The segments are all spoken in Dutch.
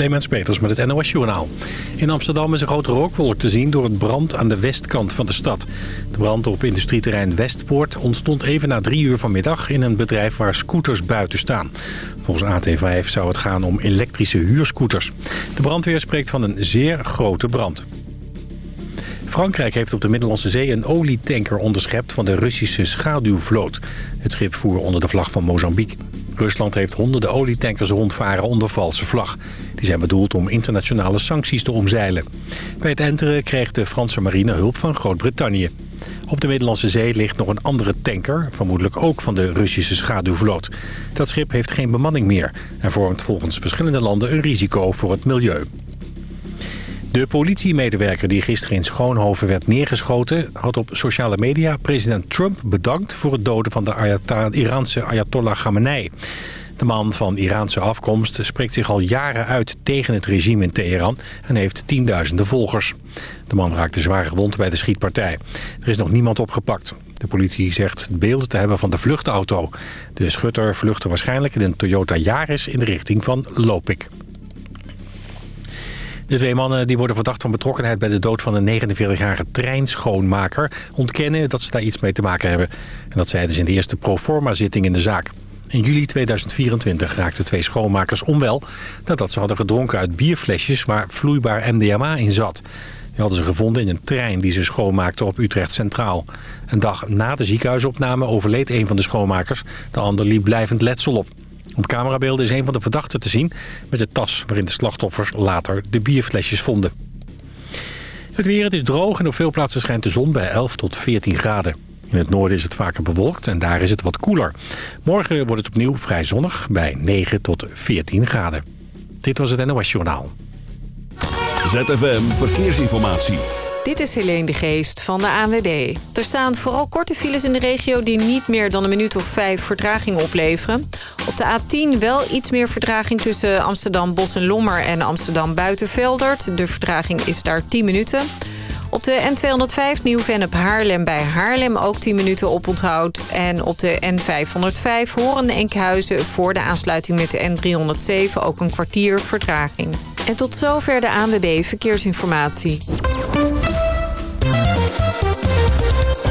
Clemens Peters met het NOS Journaal. In Amsterdam is een grote rookwolk te zien door een brand aan de westkant van de stad. De brand op industrieterrein Westpoort ontstond even na drie uur vanmiddag... in een bedrijf waar scooters buiten staan. Volgens AT5 zou het gaan om elektrische huurscooters. De brandweer spreekt van een zeer grote brand. Frankrijk heeft op de Middellandse Zee een olietanker onderschept van de Russische schaduwvloot. Het schip voer onder de vlag van Mozambique. Rusland heeft honderden olietankers rondvaren onder valse vlag. Die zijn bedoeld om internationale sancties te omzeilen. Bij het enteren kreeg de Franse marine hulp van Groot-Brittannië. Op de Middellandse Zee ligt nog een andere tanker, vermoedelijk ook van de Russische schaduwvloot. Dat schip heeft geen bemanning meer en vormt volgens verschillende landen een risico voor het milieu. De politiemedewerker die gisteren in Schoonhoven werd neergeschoten... had op sociale media president Trump bedankt voor het doden van de Iraanse Ayatollah Khamenei. De man van Iraanse afkomst spreekt zich al jaren uit tegen het regime in Teheran... en heeft tienduizenden volgers. De man raakte zwaar gewond bij de schietpartij. Er is nog niemand opgepakt. De politie zegt beelden te hebben van de vluchtauto. De schutter vluchtte waarschijnlijk in een Toyota Yaris in de richting van Lopik. De twee mannen die worden verdacht van betrokkenheid bij de dood van een 49-jarige treinschoonmaker... ontkennen dat ze daar iets mee te maken hebben. En dat zeiden ze in de eerste proforma-zitting in de zaak. In juli 2024 raakten twee schoonmakers onwel... nadat ze hadden gedronken uit bierflesjes waar vloeibaar MDMA in zat. Die hadden ze gevonden in een trein die ze schoonmaakten op Utrecht Centraal. Een dag na de ziekenhuisopname overleed een van de schoonmakers. De ander liep blijvend letsel op. Op camerabeelden is een van de verdachten te zien... met de tas waarin de slachtoffers later de bierflesjes vonden. Het weer, het is droog en op veel plaatsen schijnt de zon bij 11 tot 14 graden. In het noorden is het vaker bewolkt en daar is het wat koeler. Morgen wordt het opnieuw vrij zonnig bij 9 tot 14 graden. Dit was het NOS Journaal. ZFM Verkeersinformatie. Dit is Helene de Geest van de ANWB. Er staan vooral korte files in de regio die niet meer dan een minuut of vijf vertraging opleveren. Op de A10 wel iets meer vertraging tussen Amsterdam Bos en Lommer en Amsterdam Buitenveldert. De vertraging is daar 10 minuten. Op de N205 Nieuw-Vennep Haarlem bij Haarlem ook 10 minuten oponthoud. En op de N505 Horen Enkhuizen voor de aansluiting met de N307 ook een kwartier vertraging. En tot zover de ANWB Verkeersinformatie.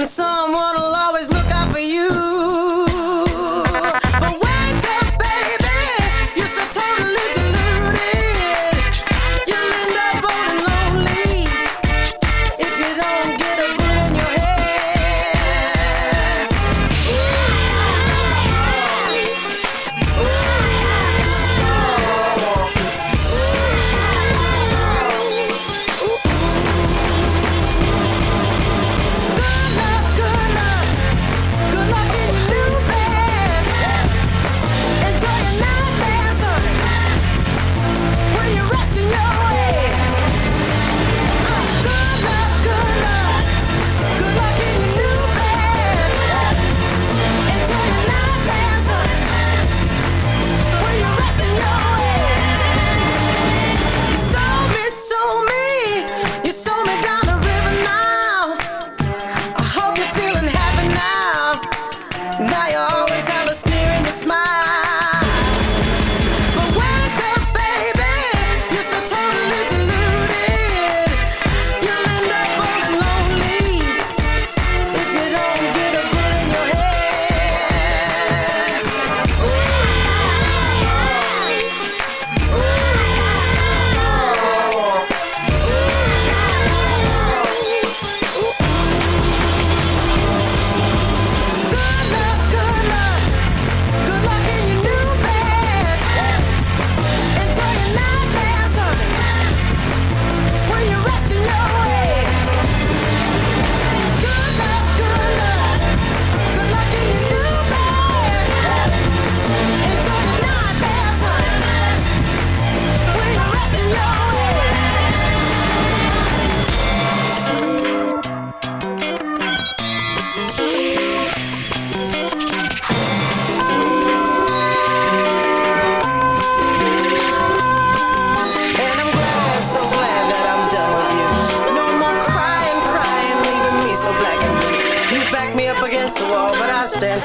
And someone will always look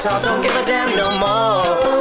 don't give a damn no more.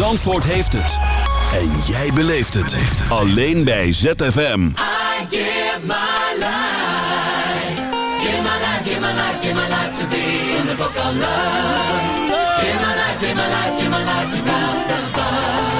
Zandvoort heeft het. En jij beleeft het. Alleen bij ZFM. I give my life. Give my life, give my life, give my life to be in the book of love. Give my life, give my life, give my life to have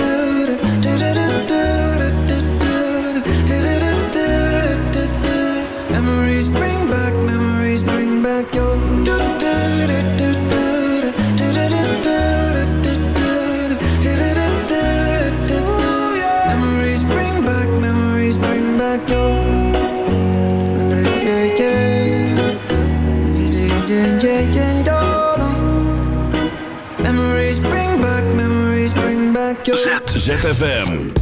ZFM.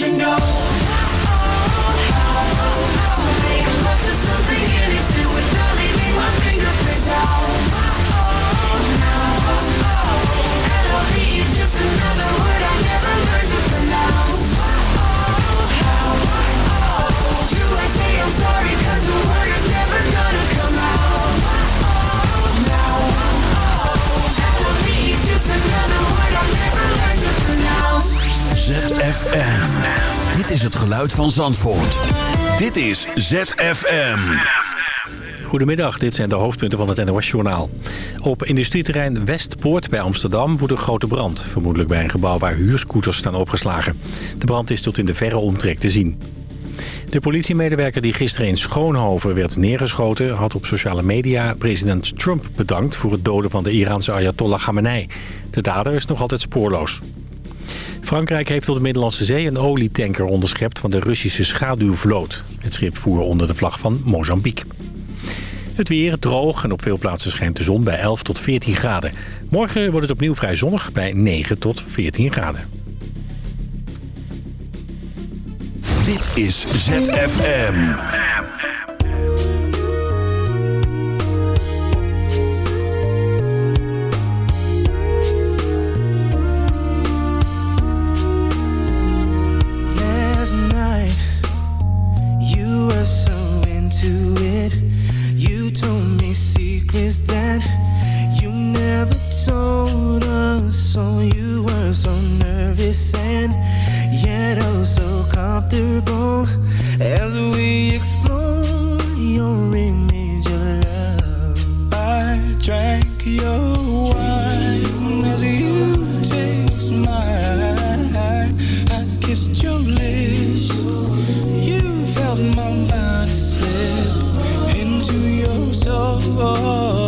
You know. ZFM. Dit is het geluid van Zandvoort. Dit is ZFM. Goedemiddag, dit zijn de hoofdpunten van het NOS-journaal. Op industrieterrein Westpoort bij Amsterdam woedt een grote brand. Vermoedelijk bij een gebouw waar huurscooters staan opgeslagen. De brand is tot in de verre omtrek te zien. De politiemedewerker die gisteren in Schoonhoven werd neergeschoten... had op sociale media president Trump bedankt... voor het doden van de Iraanse Ayatollah Khamenei. De dader is nog altijd spoorloos. Frankrijk heeft op de Middellandse Zee een olietanker onderschept van de Russische schaduwvloot. Het schip voer onder de vlag van Mozambique. Het weer droog en op veel plaatsen schijnt de zon bij 11 tot 14 graden. Morgen wordt het opnieuw vrij zonnig bij 9 tot 14 graden. Dit is ZFM. Secrets that you never told us. So you were so nervous and yet oh so comfortable as we explored your image of love. I drank your wine as you taste mine. I kissed your lips. door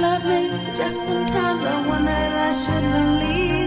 love me. Just sometimes I wonder if I should believe.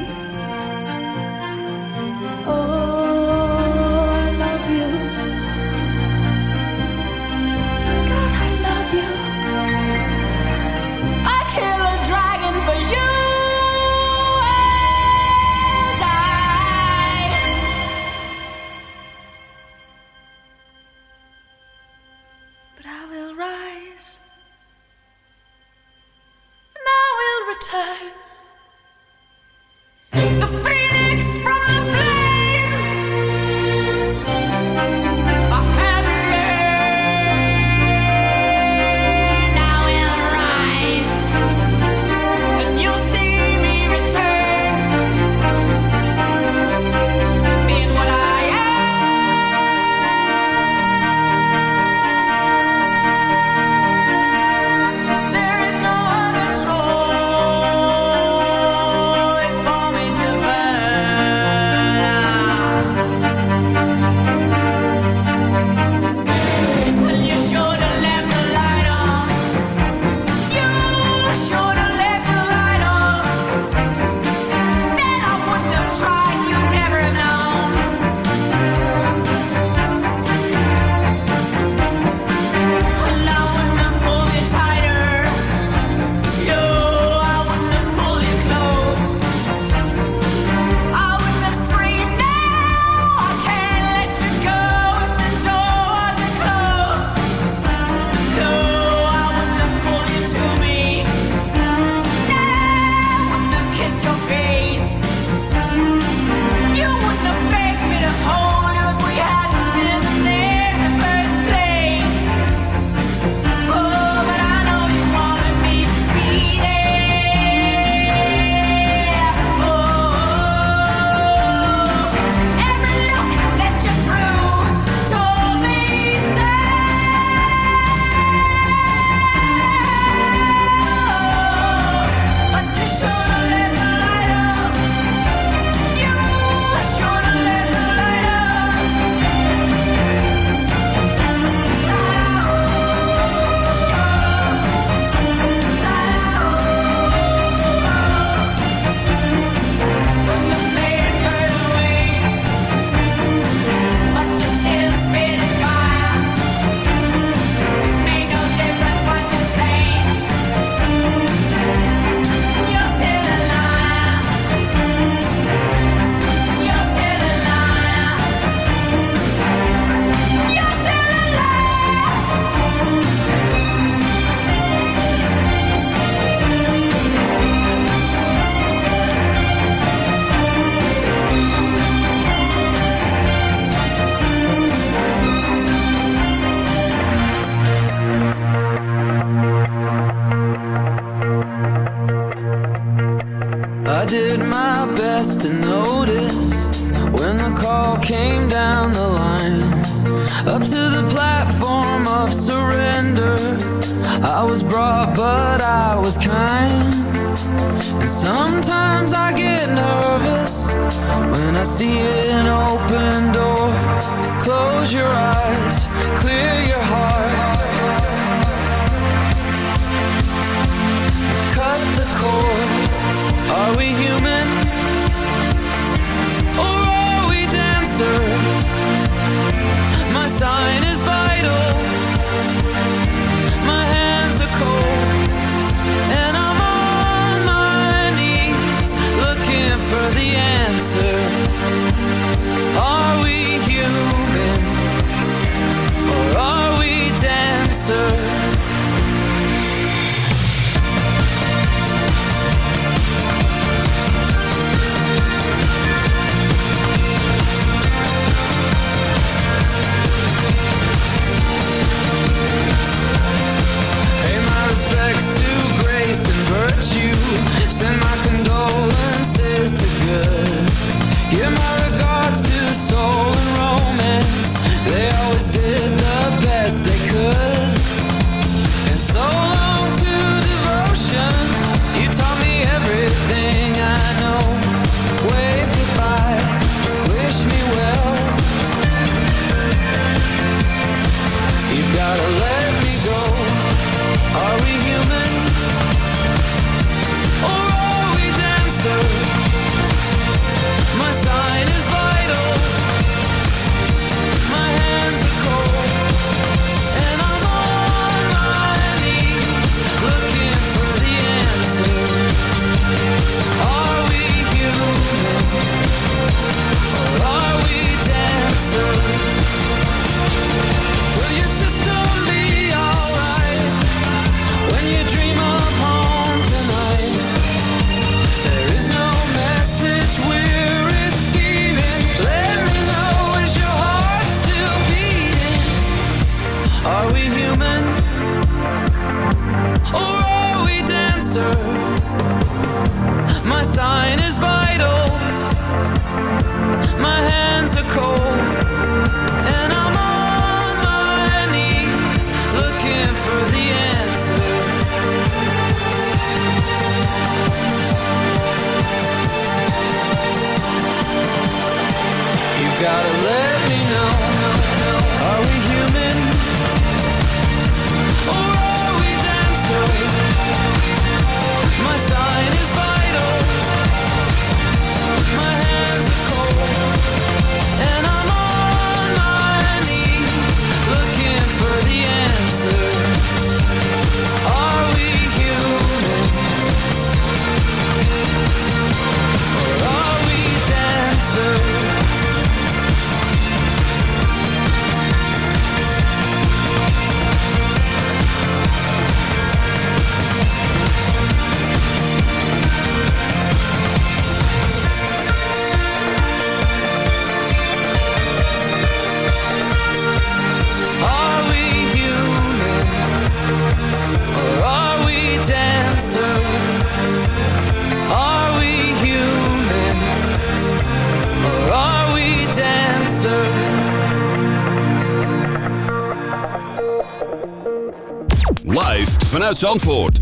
vanuit Zandvoort.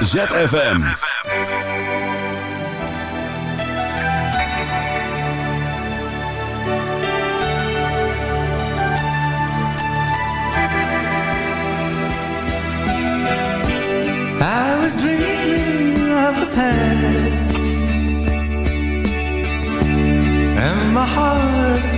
ZFM. I was dreaming of the past And my heart